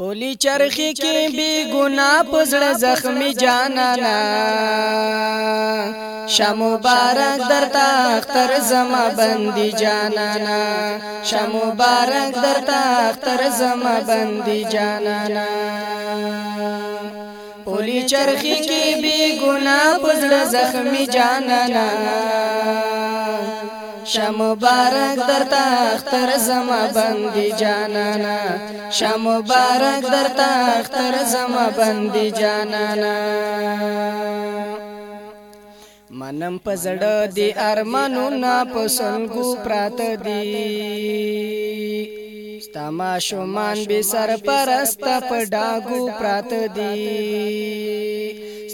پولی چرخی کې بی ګنا پزړه زخمی جانانا شم مبارک در تختر زما بندي جانانا شم مبارک در تختر زما بندي جانانا پولی چرخی کې بی ګنا پزړه زخمی جانانا شمبارک در تختر زما بندي جانانا شمبارک در تختر زما بندي جانانا منم په زړه دی ارمانو نا پسنګو پرات دی ستما شومان به سر پرست په ډاګو پرات دی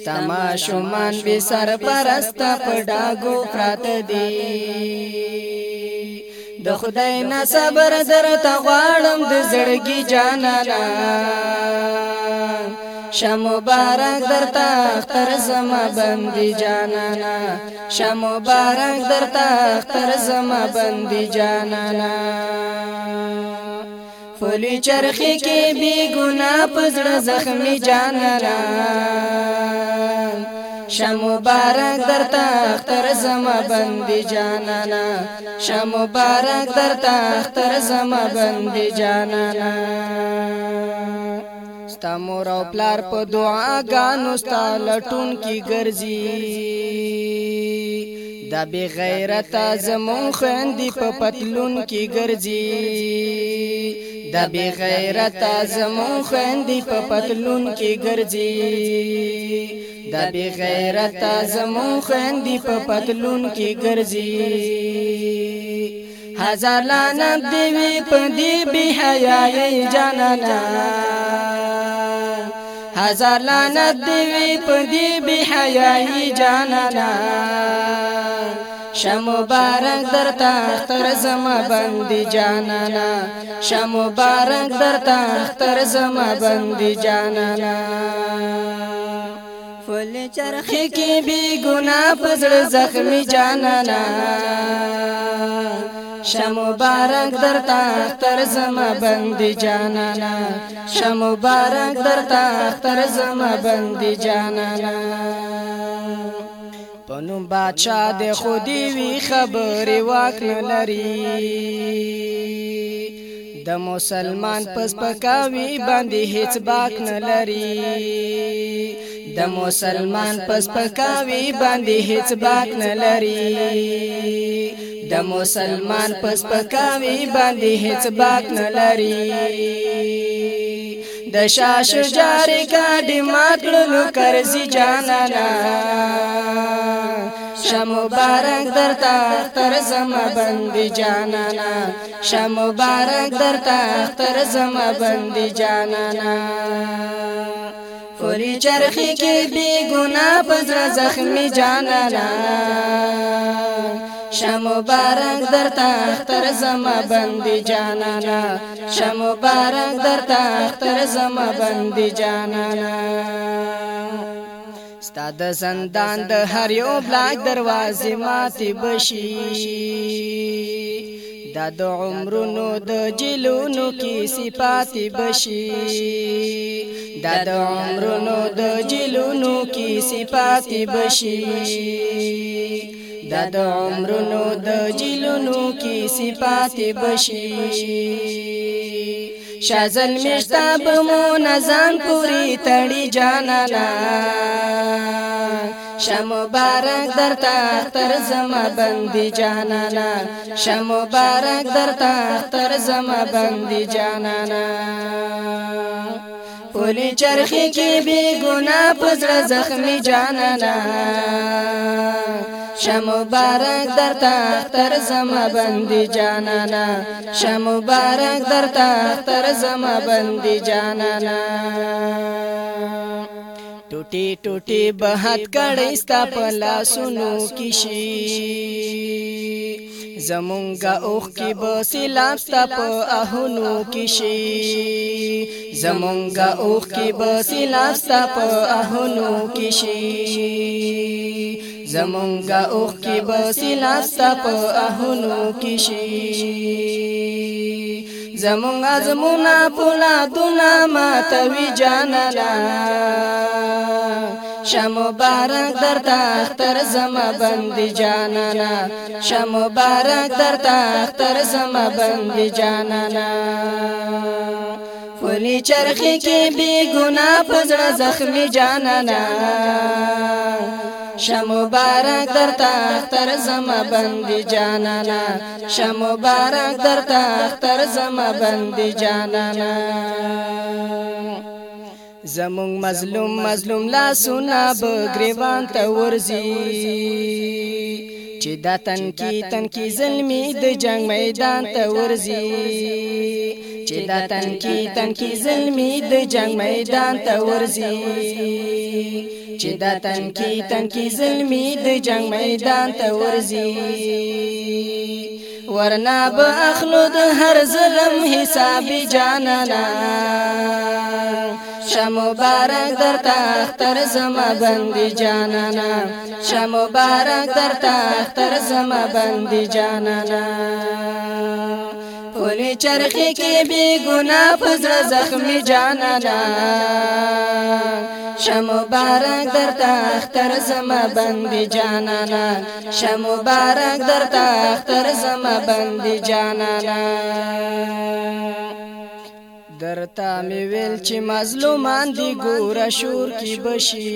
ستا ما شومان به سر پرستا پډاګو پرات دی د خدای نه صبر درته غواړم د زړګي جانانا شم مبارک درتا اختر زما بندي جانانا شم مبارک درتا اختر زما بندي جانانا فلی چرخی کې بی ګنا پزړه زخمی جان را شم مبارک در تختر زما بندي جانانا شم مبارک در تختر زما بندي جانانا ستمور او پلار په دعا غانو ستالټون کی ګرځي دا بی غیرت زمون خويندې په پتلون کی ګرځي د بی غیرت زمون خندې په پتلون کې ګرځي د بی غیرت زمون خندې په پتلون کې ګرځي هزار لعنت دی وی په دې بی حیاي جانانا هزار لعنت دی وی په دې بی حیاي جانانا شم مبارک در تختر زما بندي جانانا شم مبارک در تختر زما بندي جانانا فل چرخی کی بی گناہ پزړ زخمی جانانا شمبارک در تختر زما بندي جانانا شمبارک در تختر زما بندي جانانا پنوم بادشاہ د خودي وی خبره واکن لري د مسلمان پس پکاوي باندې هیڅ باک نه لري د مسلمان پس پکاوي باندې هیڅ باک نه لري د مسلمان پس پکاوي باندې هیڅ باک نه لري د شاش جار کډی مات کړلو کرزی جانانا شم مبارک در تختر زم بندي جانانا شم مبارک در تختر زم بندي جانانا فوری چرخی کې بی ګنا پزرا زخمی جانانا شمبارک در تختر زما بندی جانانا شمبارک در تختر زما بندی جانانا ستا د زندان د هر یو بلاک دروازې ماتې بشي دا د عمرونو د جلونو کې صفاتې بشي دا د عمرونو د جلونو کې صفاتې بشي دا د عمرونو د جیلونو کې صفات بشي شازل مشتاب مو نظام پوری تړي جانانا شم مبارک در تر زما بندي جانانا شم مبارک در تر زما بندي جانانا پولی چرخی کی بی گناہ پزر زخمی جانانا شمبارک در تختر زما بندی جانانا شمبارک در تختر زما بندی جانانا ټوټي ټوټي بهات کړي ستا په لاسونو کې شي زمونږه اوخ کې به سیلاب ستا په اهونو کې شي زمونږه اوخ کې به سیلاب ستا په اهونو کې شي زمونږه اوخ کې بسې لاستا په اهونو کې شي زمونږ ازمونه پولادونه ماتوي جانانا شمبارک در تختر زما بندي جانانا شمبارک در تختر زما بندي جانانا فني چرخي کې بي ګنا پزړه زخمي جانانا شمبارک در تختر زما بندي جانانا شمبارک در تختر زما بندي جانانا زمون مظلوم مظلوم لا سنا بغریوان ته ورزي چې دا تن کی تن کی ظلمي د جنگ میدان ته ورزي چې دا تن کی تن کی ظلمي د جنگ میدان ته ورزي چې دا تنکی تنکی ظلمی د جنگ میدان ته ورزی ورنا باخلو د هر ظلم حسابي جانانا شمبارک در تختر زما بندي جانانا شمبارک در تختر زما بندي جانانا پولی چرخی کی بی گناه پزر زخمی جانانا شمبارک در تختر زما بندي جانانا شمبارک در تختر زما باندې جانانا درتا می ویل چې مظلومان دی ګور شور کی بشي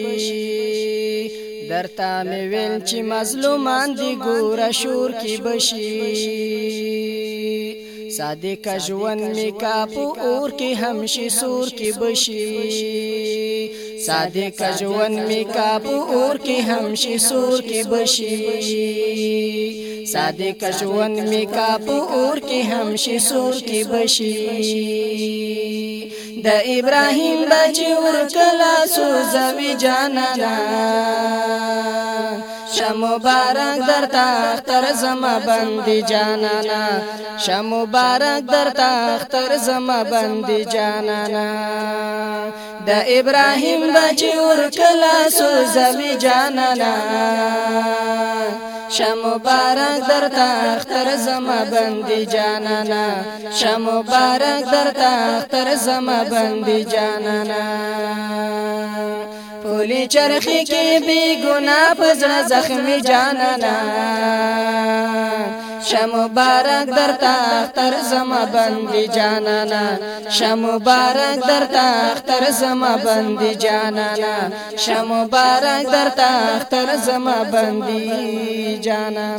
درتا می ویل چې مظلومان دی ګور شور کی بشي صادق ژوند می کا په اور کې همشي سور کی بشي صادق ژوند می کا په اور کې همشي سور کی بشي صادق شون می کا پور کی همشي سور کی بشي د ابراهيم بچي ور کلا سوزوي جانانا شمبارک در تختر زما بندي جانانا شمبارک در تختر زما بندي جانانا د ابراهيم بچي ور کلا سوزوي جانانا شمبارک در تختر زما بندي جانانا شمبارک در تختر زما بندي جانانا پولی چرخی کی بی گناہ پزر زخمی جانانا شمبارک در تختر زما بندی جانانا شمبارک در تختر زما بندی جانانا شمبارک در تختر زما بندی جانانا